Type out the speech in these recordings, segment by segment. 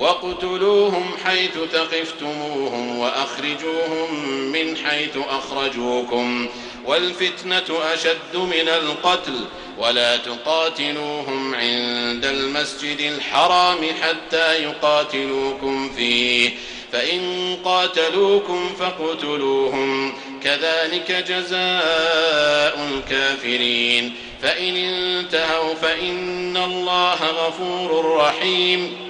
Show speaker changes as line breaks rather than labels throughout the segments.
واقتلوهم حيث ثقفتموهم وأخرجوهم من حيث أخرجوكم والفتنة أشد من القتل ولا تقاتلوهم عند المسجد الحرام حتى يقاتلوكم فيه فإن قاتلوكم فاقتلوهم كذلك جزاء الكافرين فإن انتهوا فإن الله غفور رحيم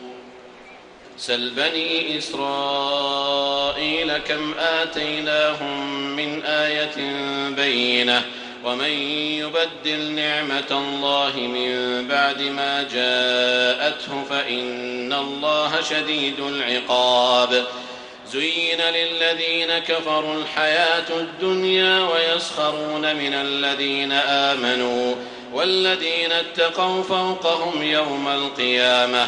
سل بني إسرائيل كم آتيناهم من آية بينة ومن يبدل نعمة الله من بعد ما جاءته فإن الله شديد العقاب زين للذين كفروا الحياة الدنيا ويسخرون من الذين آمنوا والذين اتقوا فوقهم يوم القيامة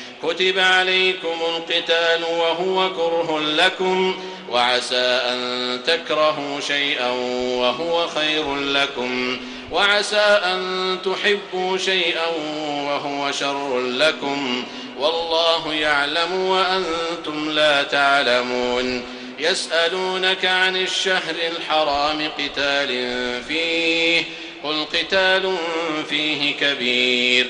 كتب عليكم القتال وهو كره لكم وعسى أن تكرهوا شيئا وهو خير لكم وعسى أن تحبوا شيئا وهو شر لكم والله يعلم وأنتم لا تعلمون يسألونك عن الشهر الحرام قتال فيه قل قتال فيه كبير